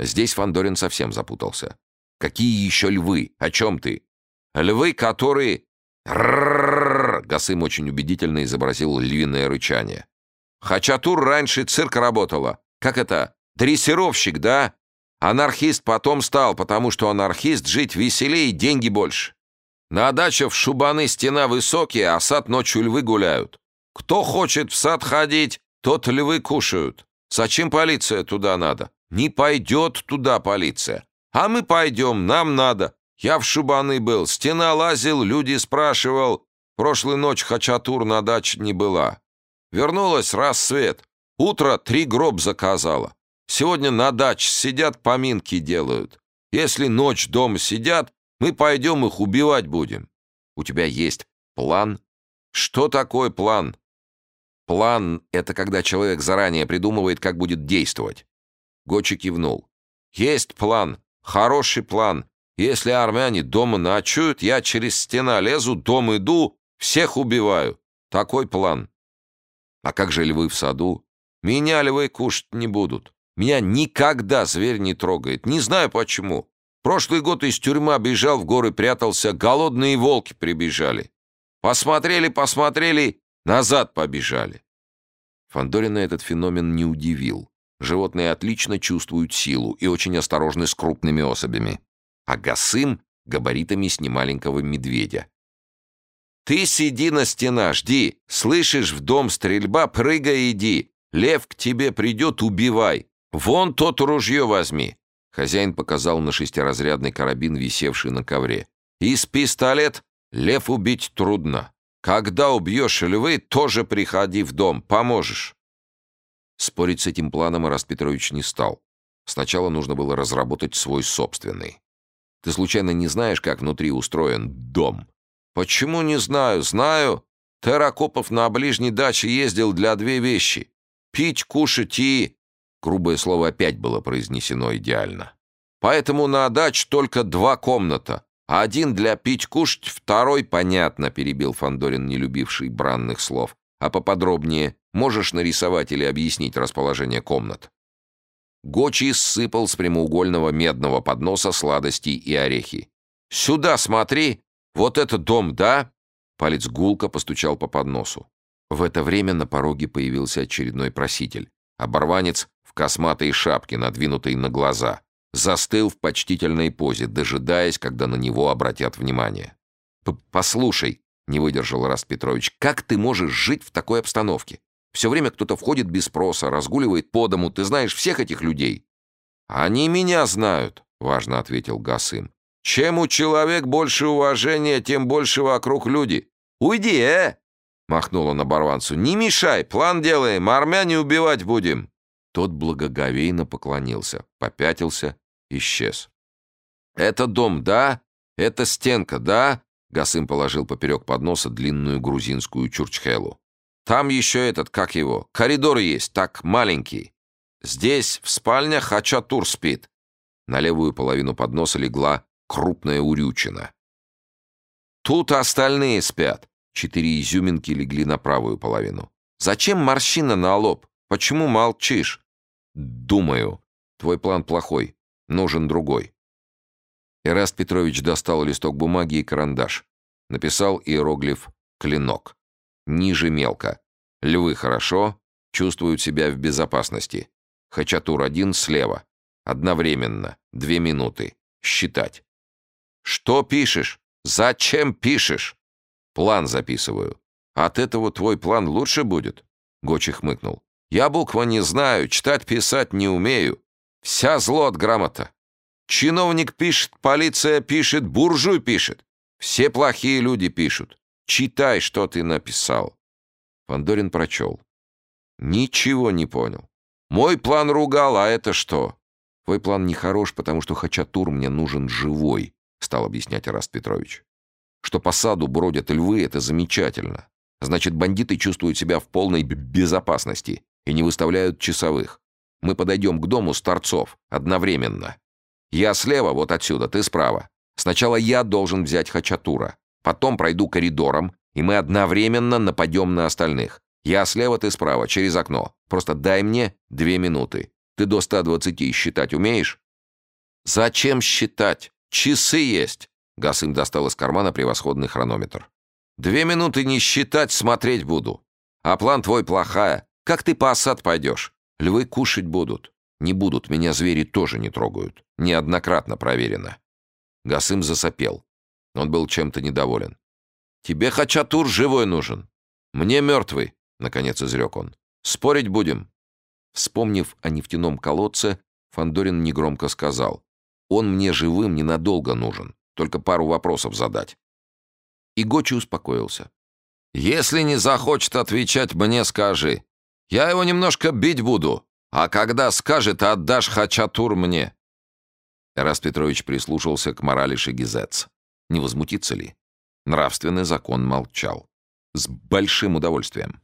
Здесь Фандорин совсем запутался. Какие еще львы? О чем ты? Львы, которые... Гасым очень убедительно изобразил львиное рычание. Хачатур раньше цирк работала. Как это? Дрессировщик, да? Анархист потом стал, потому что анархист жить веселее, деньги больше. На даче в Шубаны стена высокие, а сад ночью львы гуляют. Кто хочет в сад ходить, тот львы кушают. Зачем полиция туда надо? Не пойдет туда полиция. А мы пойдем, нам надо. Я в Шубаны был, стена лазил, люди спрашивал. Прошлой ночь Хачатур на даче не была. Вернулась рассвет. Утро три гроб заказала. Сегодня на даче сидят, поминки делают. Если ночь дома сидят, мы пойдем их убивать будем. У тебя есть план? Что такое план? План — это когда человек заранее придумывает, как будет действовать. Гочи кивнул. Есть план. Хороший план. Если армяне дома ночуют, я через стена лезу, дом иду, всех убиваю. Такой план. А как же львы в саду? Меня львы кушать не будут. Меня никогда зверь не трогает. Не знаю почему. Прошлый год из тюрьмы бежал в горы, прятался. Голодные волки прибежали. Посмотрели, посмотрели, назад побежали. Фандорина этот феномен не удивил. Животные отлично чувствуют силу и очень осторожны с крупными особями. А Гасым — габаритами с немаленького медведя. «Ты сиди на стена, жди. Слышишь, в дом стрельба, прыгай иди. Лев к тебе придет, убивай. «Вон тот ружье возьми!» Хозяин показал на шестиразрядный карабин, висевший на ковре. «Из пистолет лев убить трудно. Когда убьешь львы, тоже приходи в дом, поможешь». Спорить с этим планом Ираст Петрович не стал. Сначала нужно было разработать свой собственный. «Ты случайно не знаешь, как внутри устроен дом?» «Почему не знаю? Знаю. Терракопов на ближней даче ездил для две вещи. Пить, кушать и...» Грубое слово опять было произнесено идеально. «Поэтому на дач только два комната. Один для пить кушать, второй, понятно», — перебил Фандорин, не любивший бранных слов. «А поподробнее можешь нарисовать или объяснить расположение комнат?» Гочи сыпал с прямоугольного медного подноса сладости и орехи. «Сюда смотри! Вот это дом, да?» Палец гулко постучал по подносу. В это время на пороге появился очередной проситель. Оборванец в косматой шапке, надвинутой на глаза, застыл в почтительной позе, дожидаясь, когда на него обратят внимание. «Послушай», — не выдержал Раст Петрович, «как ты можешь жить в такой обстановке? Все время кто-то входит без спроса, разгуливает по дому, ты знаешь всех этих людей». «Они меня знают», — важно ответил Гасым. «Чем у человек больше уважения, тем больше вокруг люди. Уйди, э!» — махнул он оборванцу. «Не мешай, план делаем, армяне убивать будем». Тот благоговейно поклонился, попятился, исчез. «Это дом, да? Это стенка, да?» Гасым положил поперек подноса длинную грузинскую чурчхелу. «Там еще этот, как его, коридор есть, так маленький. Здесь, в спальне, Хачатур спит». На левую половину подноса легла крупная урючина. «Тут остальные спят». Четыре изюминки легли на правую половину. «Зачем морщина на лоб? Почему молчишь? Думаю. Твой план плохой. Нужен другой. Эраст Петрович достал листок бумаги и карандаш. Написал иероглиф «Клинок». Ниже мелко. Львы хорошо, чувствуют себя в безопасности. Хачатур один слева. Одновременно. Две минуты. Считать. Что пишешь? Зачем пишешь? План записываю. От этого твой план лучше будет? Гочи хмыкнул. Я буква не знаю, читать-писать не умею. Вся зло от грамота. Чиновник пишет, полиция пишет, буржуй пишет. Все плохие люди пишут. Читай, что ты написал. Фандорин прочел. Ничего не понял. Мой план ругал, а это что? Твой план нехорош, потому что Хачатур мне нужен живой, стал объяснять Араст Петрович. Что по саду бродят львы, это замечательно. Значит, бандиты чувствуют себя в полной безопасности и не выставляют часовых. Мы подойдем к дому с торцов одновременно. Я слева, вот отсюда, ты справа. Сначала я должен взять Хачатура. Потом пройду коридором, и мы одновременно нападем на остальных. Я слева, ты справа, через окно. Просто дай мне две минуты. Ты до 120 считать умеешь? Зачем считать? Часы есть. Гасым достал из кармана превосходный хронометр. Две минуты не считать, смотреть буду. А план твой плохая. Как ты по осад пойдешь? Львы кушать будут. Не будут, меня звери тоже не трогают. Неоднократно проверено. Гасым засопел. Он был чем-то недоволен. «Тебе Хачатур живой нужен. Мне мертвый», — наконец изрек он. «Спорить будем?» Вспомнив о нефтяном колодце, Фандорин негромко сказал. «Он мне живым ненадолго нужен. Только пару вопросов задать». И Гочи успокоился. «Если не захочет отвечать, мне скажи. Я его немножко бить буду, а когда скажет, отдашь Хачатур мне». Раз Петрович прислушался к морали Шегизец. Не возмутится ли? Нравственный закон молчал. С большим удовольствием.